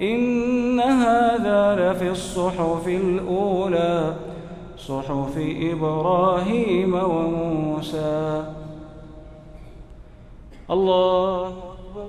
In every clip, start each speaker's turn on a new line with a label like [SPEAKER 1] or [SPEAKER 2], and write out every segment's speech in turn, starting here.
[SPEAKER 1] إن هذا لفي الصحف الأولى صحف إبراهيم وموسى. الله أكبر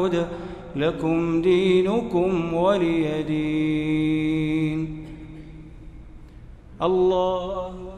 [SPEAKER 1] أعبد لكم دينكم ولي دين. الله